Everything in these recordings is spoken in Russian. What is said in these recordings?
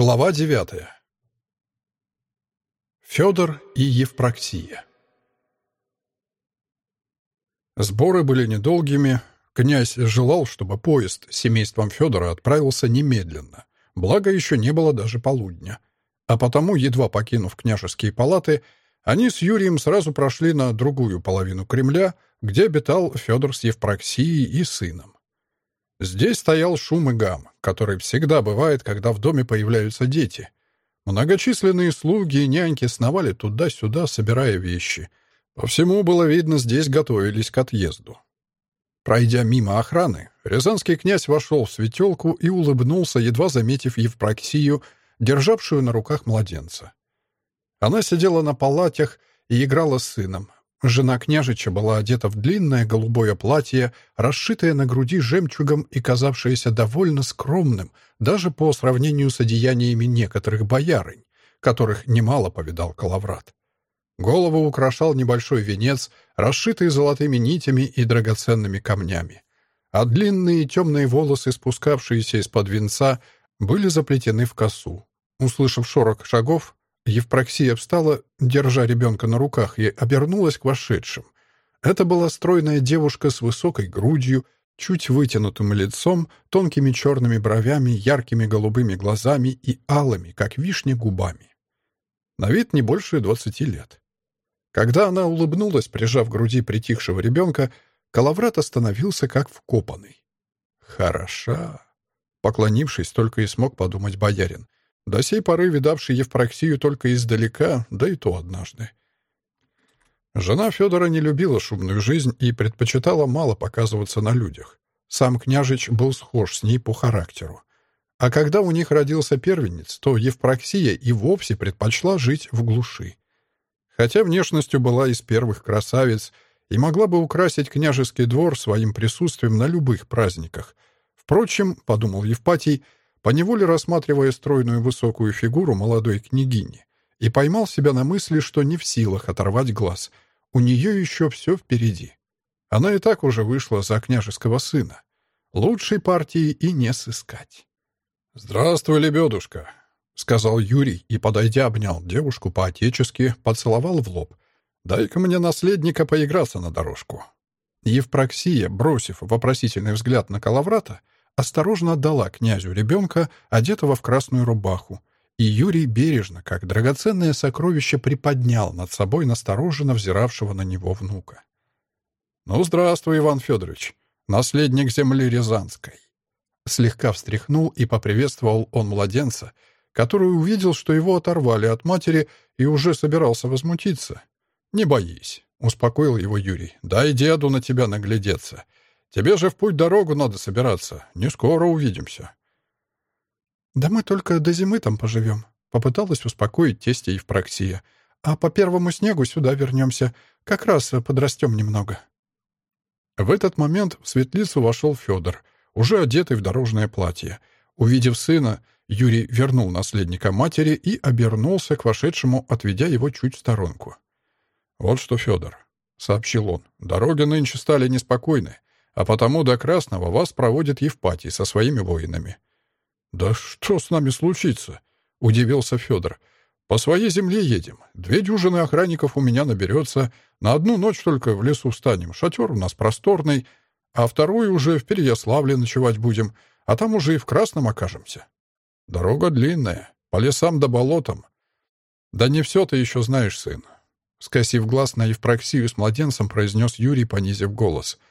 Глава девятая. Федор и Евпроксия. Сборы были недолгими. Князь желал, чтобы поезд с семейством Федора отправился немедленно, благо еще не было даже полудня. А потому, едва покинув княжеские палаты, они с Юрием сразу прошли на другую половину Кремля, где обитал Федор с Евпроксией и сыном. Здесь стоял шум и гам, который всегда бывает, когда в доме появляются дети. Многочисленные слуги и няньки сновали туда-сюда, собирая вещи. По всему было видно, здесь готовились к отъезду. Пройдя мимо охраны, рязанский князь вошел в светелку и улыбнулся, едва заметив Евпроксию, державшую на руках младенца. Она сидела на палатях и играла с сыном, Жена княжича была одета в длинное голубое платье, расшитое на груди жемчугом и казавшееся довольно скромным, даже по сравнению с одеяниями некоторых боярынь, которых немало повидал Калаврат. Голову украшал небольшой венец, расшитый золотыми нитями и драгоценными камнями. А длинные темные волосы, спускавшиеся из-под венца, были заплетены в косу. Услышав шорох шагов, Евпроксия встала, держа ребенка на руках, и обернулась к вошедшим. Это была стройная девушка с высокой грудью, чуть вытянутым лицом, тонкими черными бровями, яркими голубыми глазами и алыми, как вишня, губами. На вид не больше двадцати лет. Когда она улыбнулась, прижав к груди притихшего ребенка, Калаврат остановился как вкопанный. «Хороша!» Поклонившись, только и смог подумать боярин. До сей поры видавший Евпроксию только издалека, да и то однажды. Жена Федора не любила шумную жизнь и предпочитала мало показываться на людях. Сам княжич был схож с ней по характеру. А когда у них родился первенец, то Евпроксия и вовсе предпочла жить в глуши. Хотя внешностью была из первых красавиц и могла бы украсить княжеский двор своим присутствием на любых праздниках. Впрочем, — подумал Евпатий, — поневоле рассматривая стройную высокую фигуру молодой княгини, и поймал себя на мысли, что не в силах оторвать глаз. У нее еще все впереди. Она и так уже вышла за княжеского сына. Лучшей партии и не сыскать. «Здравствуй, лебедушка», — сказал Юрий и, подойдя, обнял девушку по-отечески, поцеловал в лоб. «Дай-ка мне наследника поиграться на дорожку». Евпроксия, бросив вопросительный взгляд на Калаврата, — осторожно отдала князю ребенка, одетого в красную рубаху, и Юрий бережно, как драгоценное сокровище, приподнял над собой настороженно взиравшего на него внука. «Ну, здравствуй, Иван Федорович, наследник земли Рязанской!» Слегка встряхнул и поприветствовал он младенца, который увидел, что его оторвали от матери и уже собирался возмутиться. «Не боись», — успокоил его Юрий, — «дай деду на тебя наглядеться. Тебе же в путь-дорогу надо собираться. Не скоро увидимся». «Да мы только до зимы там поживем», — попыталась успокоить тестя Евпроксия. «А по первому снегу сюда вернемся. Как раз подрастем немного». В этот момент в светлицу вошел Федор, уже одетый в дорожное платье. Увидев сына, Юрий вернул наследника матери и обернулся к вошедшему, отведя его чуть в сторонку. «Вот что, Федор», — сообщил он, — «дороги нынче стали неспокойны а потому до Красного вас проводит Евпатий со своими воинами». «Да что с нами случится?» — удивился Федор. «По своей земле едем. Две дюжины охранников у меня наберется. На одну ночь только в лесу встанем. Шатер у нас просторный, а вторую уже в Переяславле ночевать будем, а там уже и в Красном окажемся. Дорога длинная, по лесам да болотам. Да не все ты еще знаешь, сын». Скосив глаз на Евпроксию с младенцем, произнес Юрий, понизив голос —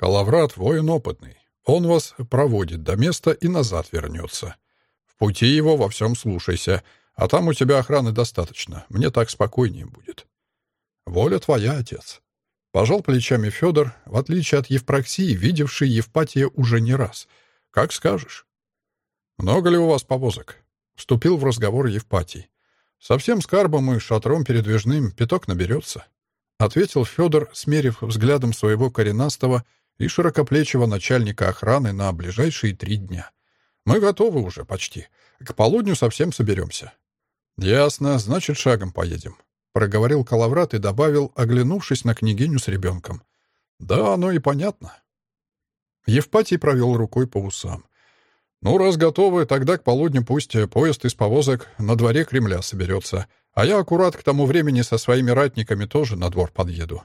Калаврат — воин опытный. Он вас проводит до места и назад вернется. В пути его во всем слушайся, а там у тебя охраны достаточно. Мне так спокойнее будет. Воля твоя, отец. Пожал плечами Федор, в отличие от Евпроксии, видевший Евпатия уже не раз. Как скажешь. Много ли у вас повозок? Вступил в разговор Евпатий. Совсем скарбом и шатром передвижным пяток наберется. Ответил Федор, смерив взглядом своего коренастого, и широкоплечего начальника охраны на ближайшие три дня. Мы готовы уже почти. К полудню совсем соберемся. Ясно, значит, шагом поедем. Проговорил Калаврат и добавил, оглянувшись на княгиню с ребенком. Да, оно и понятно. Евпатий провел рукой по усам. «Ну, раз готовы, тогда к полудню пусть поезд из повозок на дворе Кремля соберется, а я аккурат к тому времени со своими ратниками тоже на двор подъеду.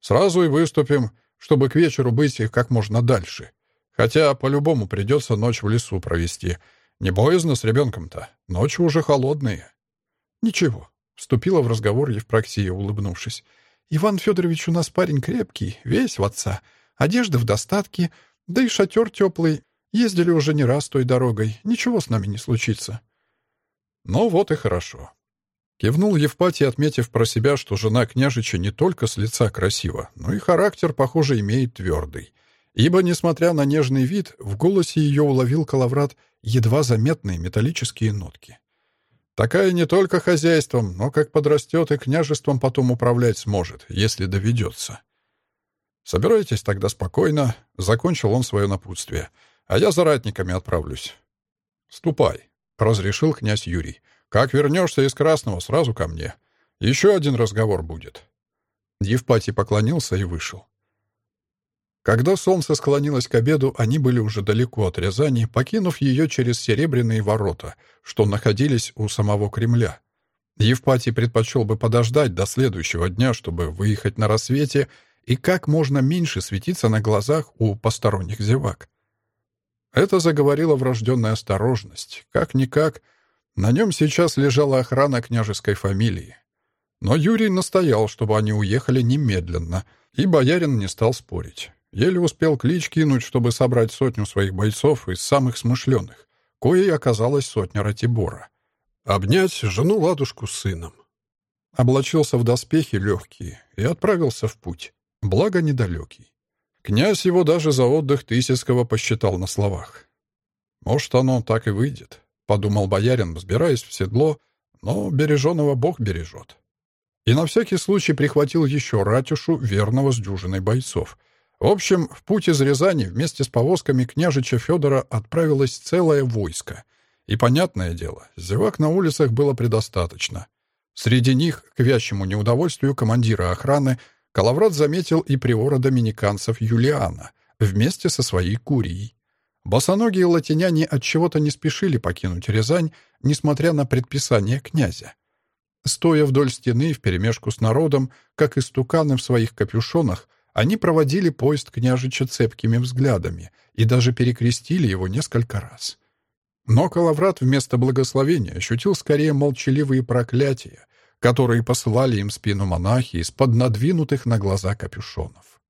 Сразу и выступим, чтобы к вечеру быть как можно дальше. Хотя по-любому придется ночь в лесу провести. Не боязно с ребенком-то. Ночи уже холодные». «Ничего», — вступила в разговор Евпроксия, улыбнувшись. «Иван Федорович у нас парень крепкий, весь в отца. Одежда в достатке, да и шатер теплый. Ездили уже не раз той дорогой. Ничего с нами не случится». «Ну вот и хорошо». Кивнул Евпатий, отметив про себя, что жена княжича не только с лица красива, но и характер, похоже, имеет твердый. Ибо, несмотря на нежный вид, в голосе ее уловил Калаврат едва заметные металлические нотки. Такая не только хозяйством, но как подрастет и княжеством потом управлять сможет, если доведется. «Собирайтесь тогда спокойно», — закончил он свое напутствие, «а я за ратниками отправлюсь». «Ступай», — разрешил князь Юрий. «Как вернешься из Красного, сразу ко мне. Еще один разговор будет». Евпатий поклонился и вышел. Когда солнце склонилось к обеду, они были уже далеко от Рязани, покинув ее через серебряные ворота, что находились у самого Кремля. Евпатий предпочел бы подождать до следующего дня, чтобы выехать на рассвете и как можно меньше светиться на глазах у посторонних зевак. Это заговорила врожденная осторожность. Как-никак, на нем сейчас лежала охрана княжеской фамилии. Но Юрий настоял, чтобы они уехали немедленно, и боярин не стал спорить. Еле успел клич кинуть, чтобы собрать сотню своих бойцов из самых смышленых, коей оказалась сотня Ратибора. Обнять жену-ладушку с сыном. Облачился в доспехи легкие и отправился в путь, благо недалекий. Князь его даже за отдых Тысяцкого посчитал на словах. «Может, оно так и выйдет», — подумал боярин, взбираясь в седло, но береженого Бог бережет. И на всякий случай прихватил еще ратюшу, верного с дюжиной бойцов — в общем, в путь из Рязани вместе с повозками княжича Федора отправилось целое войско. И, понятное дело, зевак на улицах было предостаточно. Среди них, к вящему неудовольствию командира охраны, Калаврат заметил и приора доминиканцев Юлиана вместе со своей курией. Босоногие латиняне от чего то не спешили покинуть Рязань, несмотря на предписание князя. Стоя вдоль стены вперемешку с народом, как истуканы в своих капюшонах, они проводили поезд княжича цепкими взглядами и даже перекрестили его несколько раз. Но Калаврат вместо благословения ощутил скорее молчаливые проклятия, которые посылали им спину монахи из-под надвинутых на глаза капюшонов.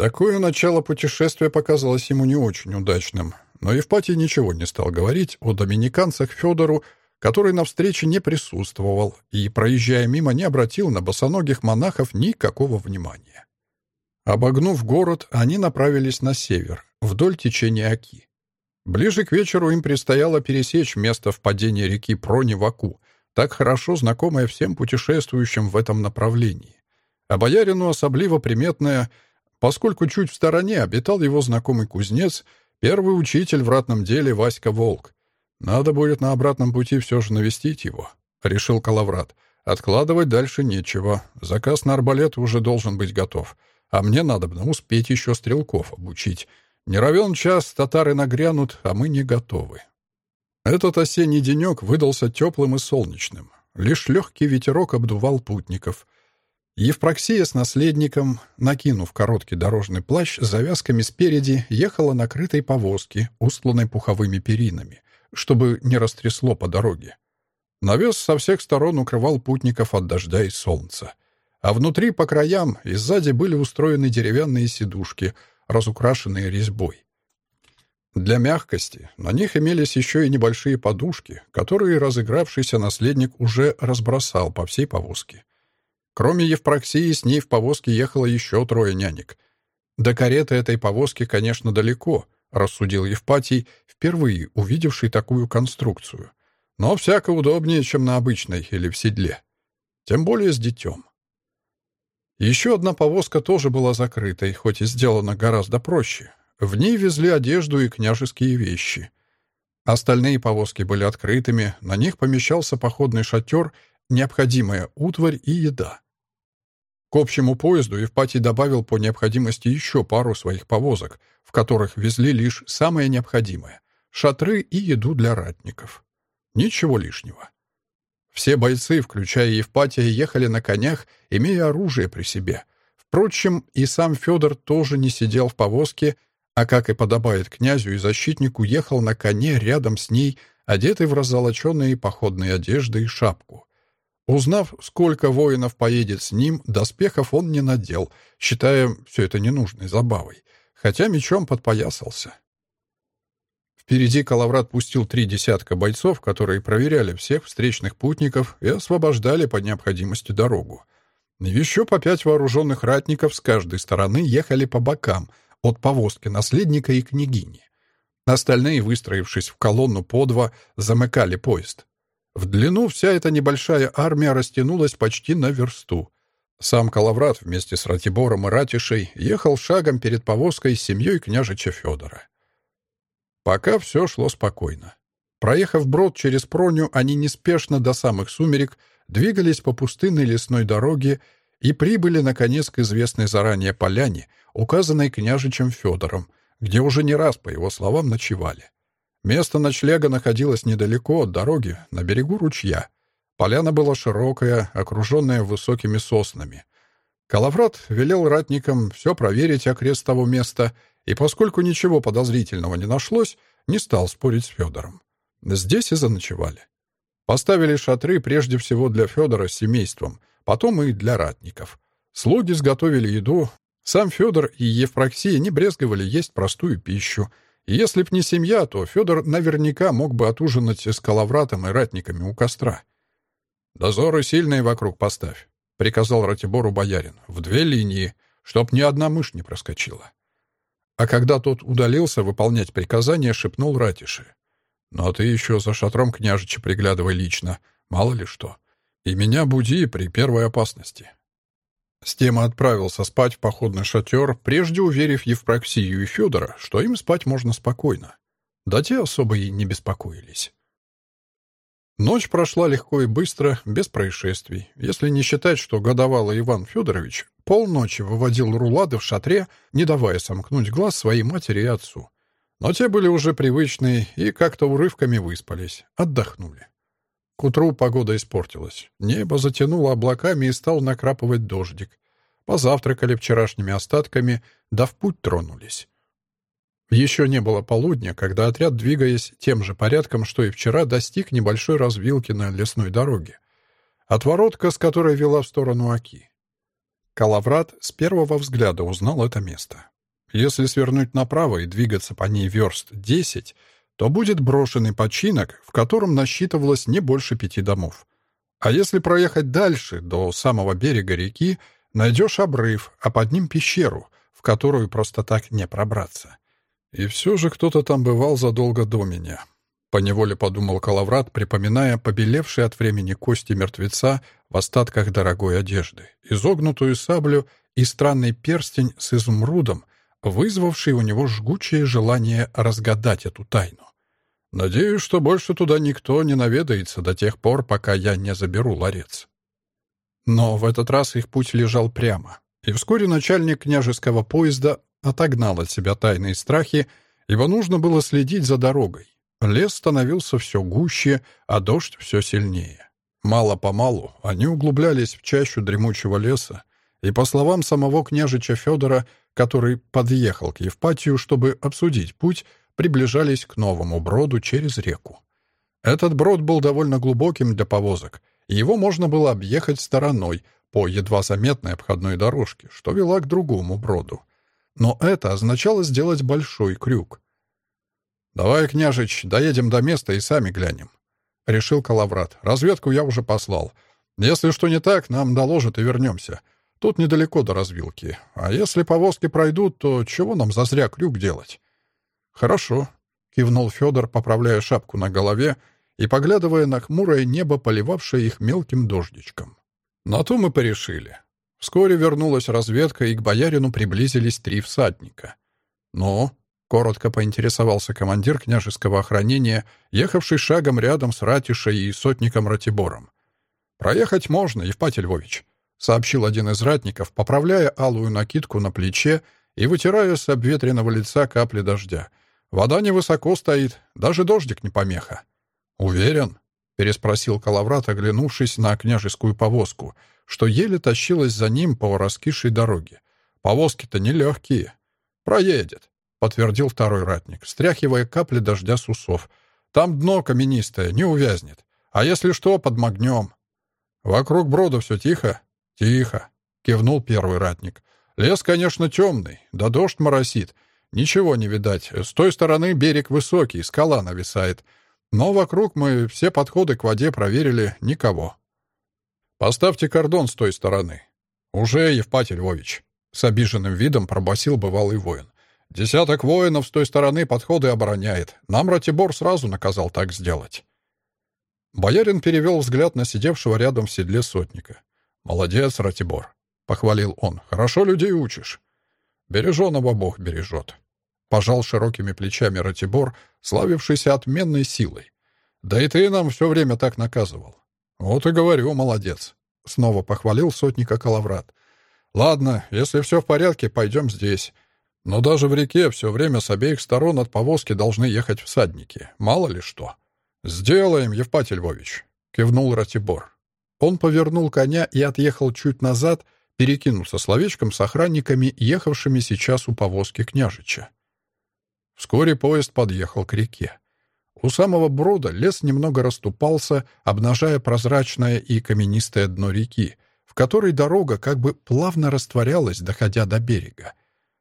Такое начало путешествия показалось ему не очень удачным, но Евпатий ничего не стал говорить о доминиканцах Федору, который на встрече не присутствовал и, проезжая мимо, не обратил на босоногих монахов никакого внимания. Обогнув город, они направились на север, вдоль течения Оки. Ближе к вечеру им предстояло пересечь место впадения реки Прони в Аку, так хорошо знакомое всем путешествующим в этом направлении. А боярину особливо приметное, поскольку чуть в стороне обитал его знакомый кузнец, первый учитель в ратном деле Васька Волк. «Надо будет на обратном пути все же навестить его», — решил Калаврат. «Откладывать дальше нечего. Заказ на арбалет уже должен быть готов». А мне надо бы успеть еще стрелков обучить. Не равен час, татары нагрянут, а мы не готовы. Этот осенний денек выдался теплым и солнечным. Лишь легкий ветерок обдувал путников. Евпроксия с наследником, накинув короткий дорожный плащ с завязками спереди, ехала на крытой повозке, устланной пуховыми перинами, чтобы не растрясло по дороге. Навес со всех сторон укрывал путников от дождя и солнца а внутри по краям и сзади были устроены деревянные сидушки, разукрашенные резьбой. Для мягкости на них имелись еще и небольшие подушки, которые разыгравшийся наследник уже разбросал по всей повозке. Кроме Евпроксии, с ней в повозке ехало еще трое нянек. До кареты этой повозки, конечно, далеко, рассудил Евпатий, впервые увидевший такую конструкцию. Но всяко удобнее, чем на обычной или в седле. Тем более с детем. Еще одна повозка тоже была закрытой, хоть и сделана гораздо проще. В ней везли одежду и княжеские вещи. Остальные повозки были открытыми, на них помещался походный шатер, необходимая утварь и еда. К общему поезду Евпатий добавил по необходимости еще пару своих повозок, в которых везли лишь самое необходимое шатры и еду для ратников. Ничего лишнего. Все бойцы, включая Евпатия, ехали на конях, имея оружие при себе. Впрочем, и сам Федор тоже не сидел в повозке, а, как и подобает князю и защитнику, ехал на коне рядом с ней, одетый в раззолоченные походные одежды и шапку. Узнав, сколько воинов поедет с ним, доспехов он не надел, считая все это ненужной забавой, хотя мечом подпоясался. Впереди Калаврат пустил три десятка бойцов, которые проверяли всех встречных путников и освобождали по необходимости дорогу. Еще по пять вооруженных ратников с каждой стороны ехали по бокам, от повозки наследника и княгини. Остальные, выстроившись в колонну по два, замыкали поезд. В длину вся эта небольшая армия растянулась почти на версту. Сам Калаврат вместе с Ратибором и Ратишей ехал шагом перед повозкой с семьей княжича Федора. Пока все шло спокойно. Проехав брод через Проню, они неспешно до самых сумерек двигались по пустынной лесной дороге и прибыли, наконец, к известной заранее поляне, указанной княжичем Федором, где уже не раз, по его словам, ночевали. Место ночлега находилось недалеко от дороги, на берегу ручья. Поляна была широкая, окруженная высокими соснами. Калаврат велел ратникам все проверить окрест того места — и поскольку ничего подозрительного не нашлось, не стал спорить с Федором. Здесь и заночевали. Поставили шатры прежде всего для Федора с семейством, потом и для ратников. Слуги сготовили еду. Сам Федор и Евпроксия не брезговали есть простую пищу. Если б не семья, то Федор наверняка мог бы отужинать с калавратом и ратниками у костра. «Дозоры сильные вокруг поставь», — приказал Ратибору боярин. «В две линии, чтоб ни одна мышь не проскочила». А когда тот удалился выполнять приказание, шепнул Ратиши. «Но «Ну, а ты еще за шатром княжича приглядывай лично, мало ли что. И меня буди при первой опасности». Стема отправился спать в походный шатер, прежде уверив Евпроксию и Федора, что им спать можно спокойно. Да те особо и не беспокоились. Ночь прошла легко и быстро, без происшествий, если не считать, что годовалый Иван Федорович полночи выводил рулады в шатре, не давая сомкнуть глаз своей матери и отцу. Но те были уже привычные и как-то урывками выспались, отдохнули. К утру погода испортилась. Небо затянуло облаками и стал накрапывать дождик. Позавтракали вчерашними остатками, да в путь тронулись. Еще не было полудня, когда отряд, двигаясь тем же порядком, что и вчера, достиг небольшой развилки на лесной дороге. Отворотка, с которой вела в сторону Аки. Калаврат с первого взгляда узнал это место. Если свернуть направо и двигаться по ней верст десять, то будет брошенный починок, в котором насчитывалось не больше пяти домов. А если проехать дальше, до самого берега реки, найдешь обрыв, а под ним пещеру, в которую просто так не пробраться. И все же кто-то там бывал задолго до меня. Поневоле подумал Калаврат, припоминая побелевшие от времени кости мертвеца в остатках дорогой одежды, изогнутую саблю и странный перстень с изумрудом, вызвавший у него жгучее желание разгадать эту тайну. Надеюсь, что больше туда никто не наведается до тех пор, пока я не заберу ларец. Но в этот раз их путь лежал прямо, и вскоре начальник княжеского поезда отогнал от себя тайные страхи, ибо нужно было следить за дорогой. Лес становился все гуще, а дождь все сильнее. Мало-помалу они углублялись в чащу дремучего леса, и, по словам самого княжича Федора, который подъехал к Евпатию, чтобы обсудить путь, приближались к новому броду через реку. Этот брод был довольно глубоким для повозок, и его можно было объехать стороной по едва заметной обходной дорожке, что вела к другому броду. Но это означало сделать большой крюк. «Давай, княжич, доедем до места и сами глянем», — решил Калаврат. «Разведку я уже послал. Если что не так, нам доложат и вернемся. Тут недалеко до развилки. А если повозки пройдут, то чего нам зазря крюк делать?» «Хорошо», — кивнул Федор, поправляя шапку на голове и поглядывая на хмурое небо, поливавшее их мелким дождичком. На то мы порешили. Вскоре вернулась разведка, и к боярину приблизились три всадника. «Ну?» — коротко поинтересовался командир княжеского охранения, ехавший шагом рядом с Ратишей и сотником Ратибором. «Проехать можно, Евпатий Львович», — сообщил один из ратников, поправляя алую накидку на плече и вытирая с обветренного лица капли дождя. Вода невысоко стоит, даже дождик не помеха». «Уверен?» — переспросил Калаврат, оглянувшись на княжескую повозку, что еле тащилась за ним по раскисшей дороге. «Повозки-то нелегкие». «Проедет», — подтвердил второй ратник, стряхивая капли дождя с усов. «Там дно каменистое, не увязнет. А если что, подмогнем». «Вокруг брода все тихо?» «Тихо», — кивнул первый ратник. «Лес, конечно, темный, да дождь моросит. Ничего не видать. С той стороны берег высокий, скала нависает. Но вокруг мы все подходы к воде проверили, никого. Поставьте кордон с той стороны. Уже, Евпатий Львович. С обиженным видом пробасил бывалый воин. Десяток воинов с той стороны подходы обороняет. Нам Ратибор сразу наказал так сделать. Боярин перевел взгляд на сидевшего рядом в седле сотника. «Молодец, Ратибор», — похвалил он. «Хорошо людей учишь. Береженого Бог бережет. Пожал широкими плечами Ратибор, славившийся отменной силой. Да и ты нам все время так наказывал. Вот и говорю, молодец. Снова похвалил сотника Калаврат. Ладно, если все в порядке, пойдем здесь. Но даже в реке все время с обеих сторон от повозки должны ехать всадники. Мало ли что. «Сделаем, Евпатий Львович», — кивнул Ратибор. Он повернул коня и отъехал чуть назад, — перекинулся словечком с охранниками, ехавшими сейчас у повозки княжича. Вскоре поезд подъехал к реке. У самого брода лес немного расступался, обнажая прозрачное и каменистое дно реки, в которой дорога как бы плавно растворялась, доходя до берега.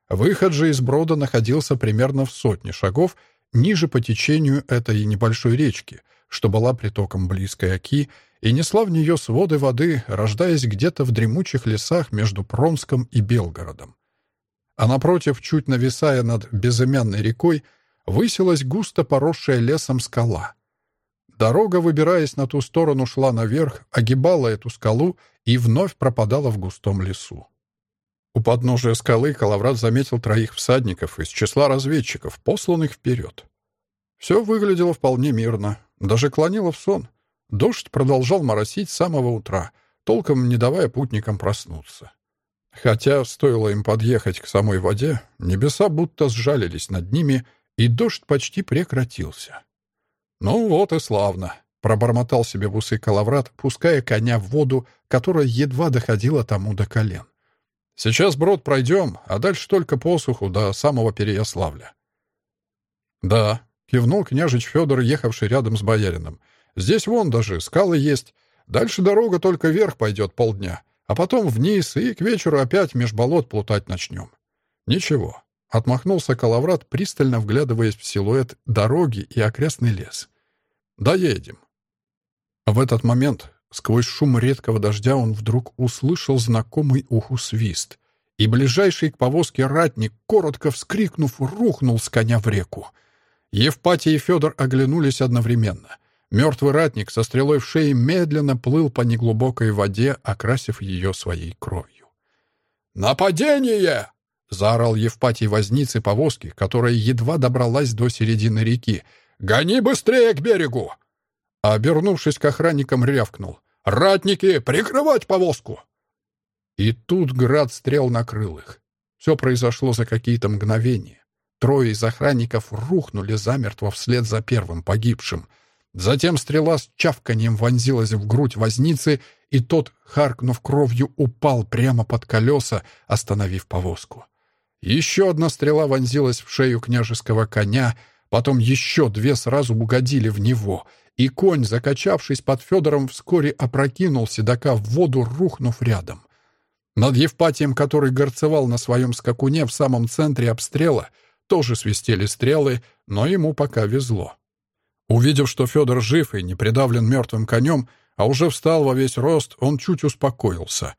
Выход же из брода находился примерно в сотне шагов ниже по течению этой небольшой речки, что была притоком близкой Оки и несла в нее своды воды, рождаясь где-то в дремучих лесах между Промском и Белгородом. А напротив, чуть нависая над безымянной рекой, высилась густо поросшая лесом скала. Дорога, выбираясь на ту сторону, шла наверх, огибала эту скалу и вновь пропадала в густом лесу. У подножия скалы Калаврат заметил троих всадников из числа разведчиков, посланных вперед. Все выглядело вполне мирно, даже клонило в сон — Дождь продолжал моросить с самого утра, толком не давая путникам проснуться. Хотя, стоило им подъехать к самой воде, небеса будто сжалились над ними, и дождь почти прекратился. «Ну вот и славно», — пробормотал себе в усы Калаврат, пуская коня в воду, которая едва доходила тому до колен. «Сейчас брод пройдем, а дальше только посуху до самого Переяславля». «Да», — кивнул княжич Федор, ехавший рядом с боярином, — Здесь вон даже скалы есть. Дальше дорога только вверх пойдет полдня, а потом вниз, и к вечеру опять меж болот плутать начнем. Ничего. Отмахнулся Калаврат, пристально вглядываясь в силуэт дороги и окрестный лес. «Доедем». В этот момент, сквозь шум редкого дождя, он вдруг услышал знакомый уху свист, и ближайший к повозке ратник, коротко вскрикнув, рухнул с коня в реку. Евпатий и Федор оглянулись одновременно — Мертвый ратник со стрелой в шее медленно плыл по неглубокой воде, окрасив ее своей кровью. «Нападение!» — заорал Евпатий возницы повозки, которая едва добралась до середины реки. «Гони быстрее к берегу!» Обернувшись к охранникам, рявкнул. «Ратники, прикрывать повозку!» И тут град стрел накрыл их. Все произошло за какие-то мгновения. Трое из охранников рухнули замертво вслед за первым погибшим — Затем стрела с чавканием вонзилась в грудь возницы, и тот, харкнув кровью, упал прямо под колеса, остановив повозку. Еще одна стрела вонзилась в шею княжеского коня, потом еще две сразу угодили в него, и конь, закачавшись под Федором, вскоре опрокинул седока в воду, рухнув рядом. Над Евпатием, который горцевал на своем скакуне в самом центре обстрела, тоже свистели стрелы, но ему пока везло. Увидев, что Федор жив и не придавлен мертвым конем, а уже встал во весь рост, он чуть успокоился.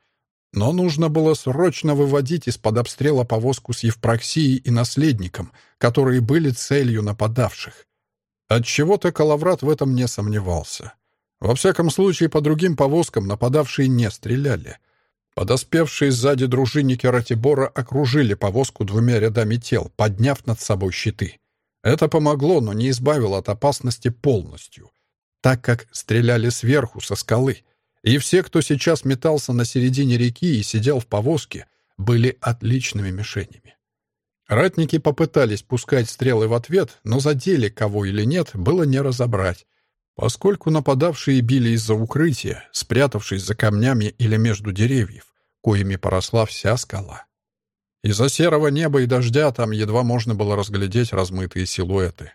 Но нужно было срочно выводить из-под обстрела повозку с Евпроксией и наследником, которые были целью нападавших. Отчего-то Калаврат в этом не сомневался. Во всяком случае, по другим повозкам нападавшие не стреляли. Подоспевшие сзади дружинники Ратибора окружили повозку двумя рядами тел, подняв над собой щиты. Это помогло, но не избавило от опасности полностью, так как стреляли сверху, со скалы, и все, кто сейчас метался на середине реки и сидел в повозке, были отличными мишенями. Ратники попытались пускать стрелы в ответ, но задели кого или нет, было не разобрать. Поскольку нападавшие били из-за укрытия, спрятавшись за камнями или между деревьев, коими поросла вся скала. Из-за серого неба и дождя там едва можно было разглядеть размытые силуэты.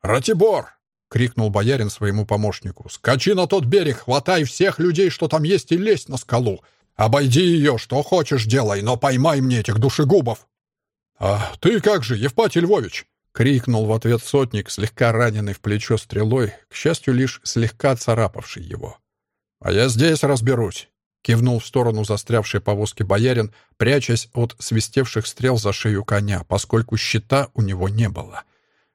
«Ратибор!» — крикнул боярин своему помощнику. «Скачи на тот берег, хватай всех людей, что там есть, и лезь на скалу. Обойди ее, что хочешь делай, но поймай мне этих душегубов!» «А ты как же, Евпатий Львович?» — крикнул в ответ сотник, слегка раненый в плечо стрелой, к счастью, лишь слегка царапавший его. «А я здесь разберусь», — кивнул в сторону застрявшей повозки боярин, прячась от свистевших стрел за шею коня, поскольку щита у него не было.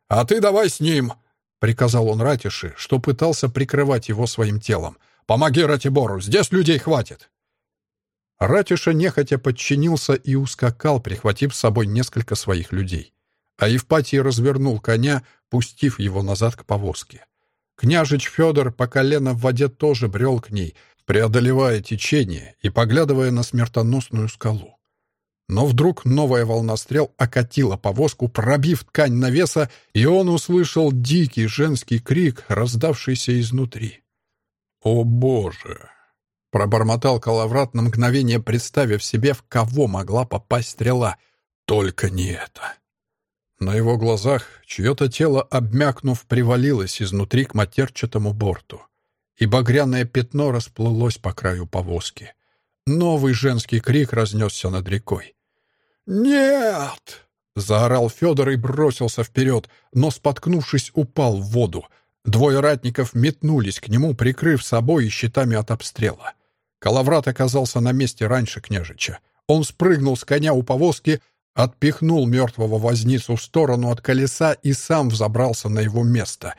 «А ты давай с ним!» — приказал он Ратиши, что пытался прикрывать его своим телом. «Помоги Ратибору, здесь людей хватит!» Ратиша нехотя подчинился и ускакал, прихватив с собой несколько своих людей. А Евпатий развернул коня, пустив его назад к повозке. Княжич Федор по колено в воде тоже брел к ней, преодолевая течение и поглядывая на смертоносную скалу. Но вдруг новая волна стрел окатила повозку, пробив ткань навеса, и он услышал дикий женский крик, раздавшийся изнутри. «О, Боже!» Пробормотал Калаврат на мгновение, представив себе, в кого могла попасть стрела. Только не это. На его глазах чье-то тело, обмякнув, привалилось изнутри к матерчатому борту. И багряное пятно расплылось по краю повозки. Новый женский крик разнесся над рекой. «Нет!» — заорал Федор и бросился вперед, но, споткнувшись, упал в воду. Двое ратников метнулись к нему, прикрыв собой и щитами от обстрела. Калаврат оказался на месте раньше княжича. Он спрыгнул с коня у повозки, отпихнул мертвого возницу в сторону от колеса и сам взобрался на его место.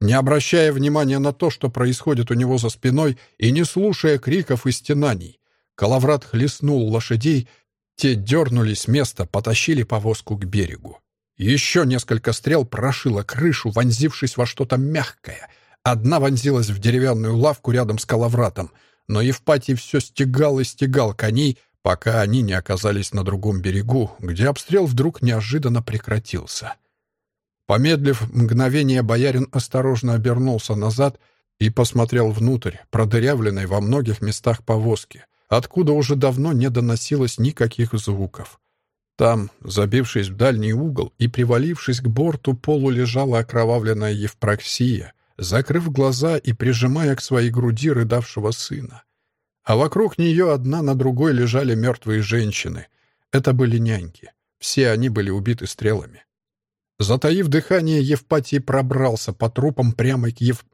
Не обращая внимания на то, что происходит у него за спиной, и не слушая криков и стенаний, Калаврат хлестнул лошадей, те дернулись с места, потащили повозку к берегу. Еще несколько стрел прошило крышу, вонзившись во что-то мягкое. Одна вонзилась в деревянную лавку рядом с Калавратом — но Евпатий все стегал и стегал коней, пока они не оказались на другом берегу, где обстрел вдруг неожиданно прекратился. Помедлив мгновение, боярин осторожно обернулся назад и посмотрел внутрь, продырявленной во многих местах повозки, откуда уже давно не доносилось никаких звуков. Там, забившись в дальний угол и привалившись к борту, полу лежала окровавленная Евпроксия, закрыв глаза и прижимая к своей груди рыдавшего сына. А вокруг нее одна на другой лежали мертвые женщины. Это были няньки. Все они были убиты стрелами. Затаив дыхание, Евпатий пробрался по трупам прямо к Ев...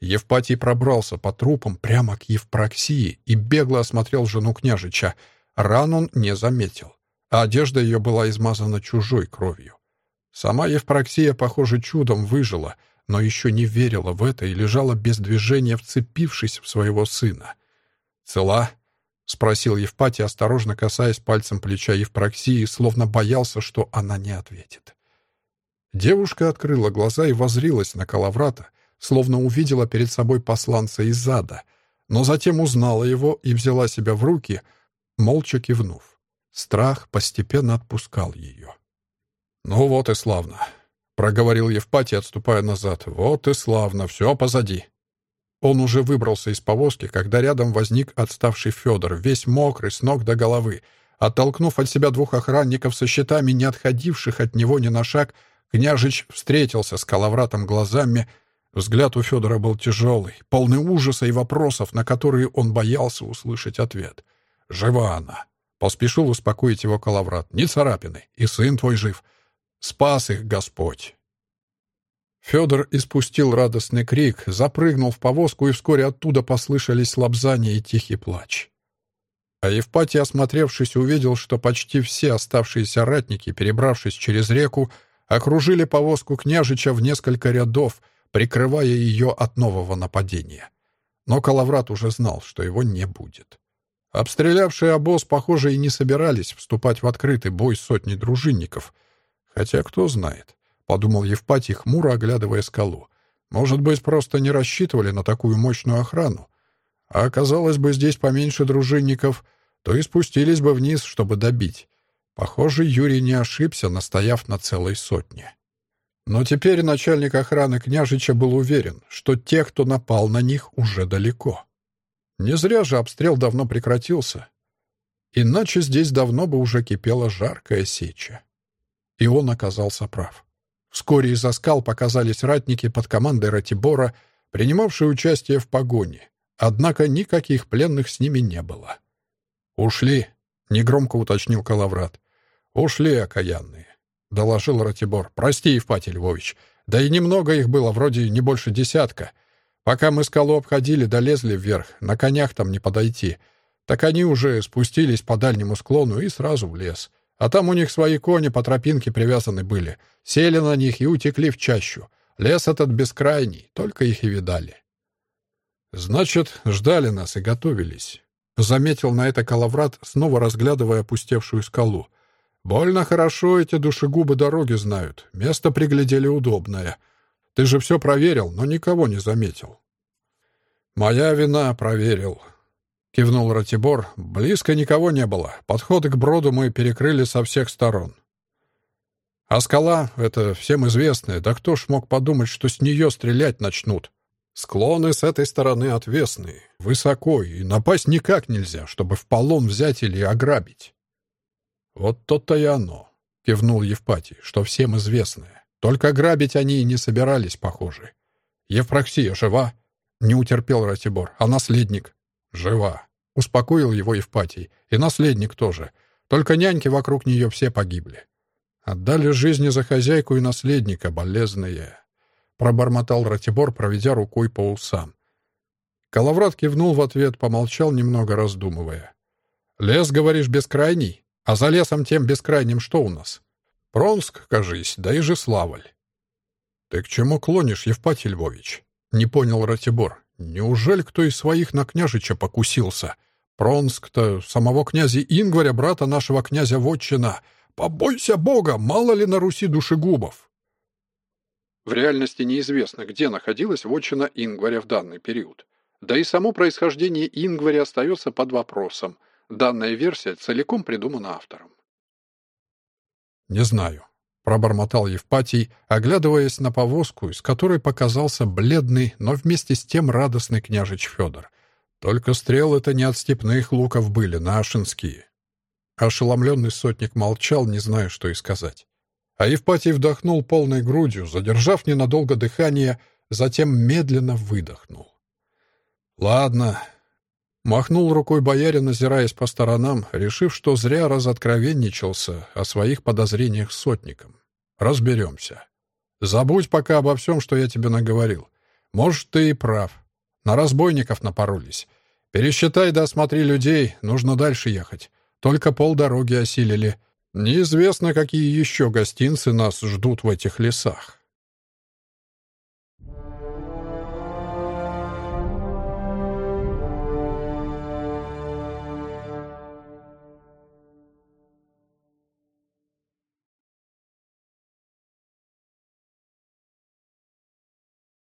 Евпатий пробрался по трупам прямо к Евпроксии и бегло осмотрел жену княжича. Ран он не заметил, а одежда ее была измазана чужой кровью. Сама Евпроксия, похоже, чудом выжила — но еще не верила в это и лежала без движения, вцепившись в своего сына. «Цела?» — спросил Евпатий, осторожно касаясь пальцем плеча Евпроксии, словно боялся, что она не ответит. Девушка открыла глаза и возрилась на Калаврата, словно увидела перед собой посланца из ада, но затем узнала его и взяла себя в руки, молча кивнув. Страх постепенно отпускал ее. «Ну вот и славно проговорил Евпатий, отступая назад. «Вот и славно, все позади». Он уже выбрался из повозки, когда рядом возник отставший Федор, весь мокрый, с ног до головы. Оттолкнув от себя двух охранников со щитами, не отходивших от него ни на шаг, княжич встретился с Калавратом глазами. Взгляд у Федора был тяжелый, полный ужаса и вопросов, на которые он боялся услышать ответ. «Жива она!» — поспешил успокоить его Калаврат. «Не царапины, и сын твой жив. Спас их Господь. Федор испустил радостный крик, запрыгнул в повозку, и вскоре оттуда послышались лобзания и тихий плач. А Евпатий, осмотревшись, увидел, что почти все оставшиеся ратники, перебравшись через реку, окружили повозку княжича в несколько рядов, прикрывая ее от нового нападения. Но Калаврат уже знал, что его не будет. Обстрелявшие обоз, похоже, и не собирались вступать в открытый бой сотни дружинников — Хотя кто знает, — подумал Евпатий, хмуро оглядывая скалу. Может быть, просто не рассчитывали на такую мощную охрану. А оказалось бы здесь поменьше дружинников, то и спустились бы вниз, чтобы добить. Похоже, Юрий не ошибся, настояв на целой сотне. Но теперь начальник охраны княжича был уверен, что те, кто напал на них, уже далеко. Не зря же обстрел давно прекратился. Иначе здесь давно бы уже кипела жаркая сеча. И он оказался прав. Вскоре из-за скал показались ратники под командой Ратибора, принимавшие участие в погоне. Однако никаких пленных с ними не было. «Ушли», — негромко уточнил Калаврат. «Ушли, окаянные», — доложил Ратибор. «Прости, Евпатий Львович. Да и немного их было, вроде не больше десятка. Пока мы скалу обходили, долезли вверх, на конях там не подойти. Так они уже спустились по дальнему склону и сразу в лес. А там у них свои кони по тропинке привязаны были. Сели на них и утекли в чащу. Лес этот бескрайний, только их и видали. Значит, ждали нас и готовились. Заметил на это Калаврат, снова разглядывая опустевшую скалу. Больно хорошо эти душегубы дороги знают. Место приглядели удобное. Ты же все проверил, но никого не заметил. Моя вина, проверил. Кивнул Ратибор. Близко никого не было. Подходы к броду мы перекрыли со всех сторон. А скала — это всем известная. Да кто ж мог подумать, что с нее стрелять начнут? Склоны с этой стороны отвесные, высоко, и напасть никак нельзя, чтобы в полон взять или ограбить. Вот то-то и оно, кивнул Евпатий, что всем известное. Только грабить они и не собирались, похоже. Евпроксия жива? Не утерпел Ратибор. А наследник? Жива. Успокоил его Евпатий. И наследник тоже. Только няньки вокруг нее все погибли. Отдали жизни за хозяйку и наследника, болезные пробормотал Ратибор, проведя рукой по усам. Калаврат кивнул в ответ, помолчал, немного раздумывая. «Лес, говоришь, бескрайний? А за лесом тем бескрайним что у нас? Пронск, кажись, да и Жеславль». «Ты к чему клонишь, Евпатий Львович?» — не понял Ратибор. «Неужели кто из своих на княжича покусился? Пронск-то самого князя Ингваря, брата нашего князя Вотчина. Побойся Бога, мало ли на Руси душегубов!» В реальности неизвестно, где находилась вотчина Ингваря в данный период. Да и само происхождение Ингваря остается под вопросом. Данная версия целиком придумана автором. «Не знаю», — пробормотал Евпатий, оглядываясь на повозку, из которой показался бледный, но вместе с тем радостный княжич Федор. Только стрелы-то не от степных луков были, нашинские. Ошеломленный сотник молчал, не зная, что и сказать. А Евпатий вдохнул полной грудью, задержав ненадолго дыхание, затем медленно выдохнул. «Ладно». Махнул рукой боярин, озираясь по сторонам, решив, что зря разоткровенничался о своих подозрениях с сотником. «Разберемся. Забудь пока обо всем, что я тебе наговорил. Может, ты и прав. На разбойников напоролись. Пересчитай да осмотри людей, нужно дальше ехать. Только полдороги осилили». Неизвестно, какие еще гостинцы нас ждут в этих лесах.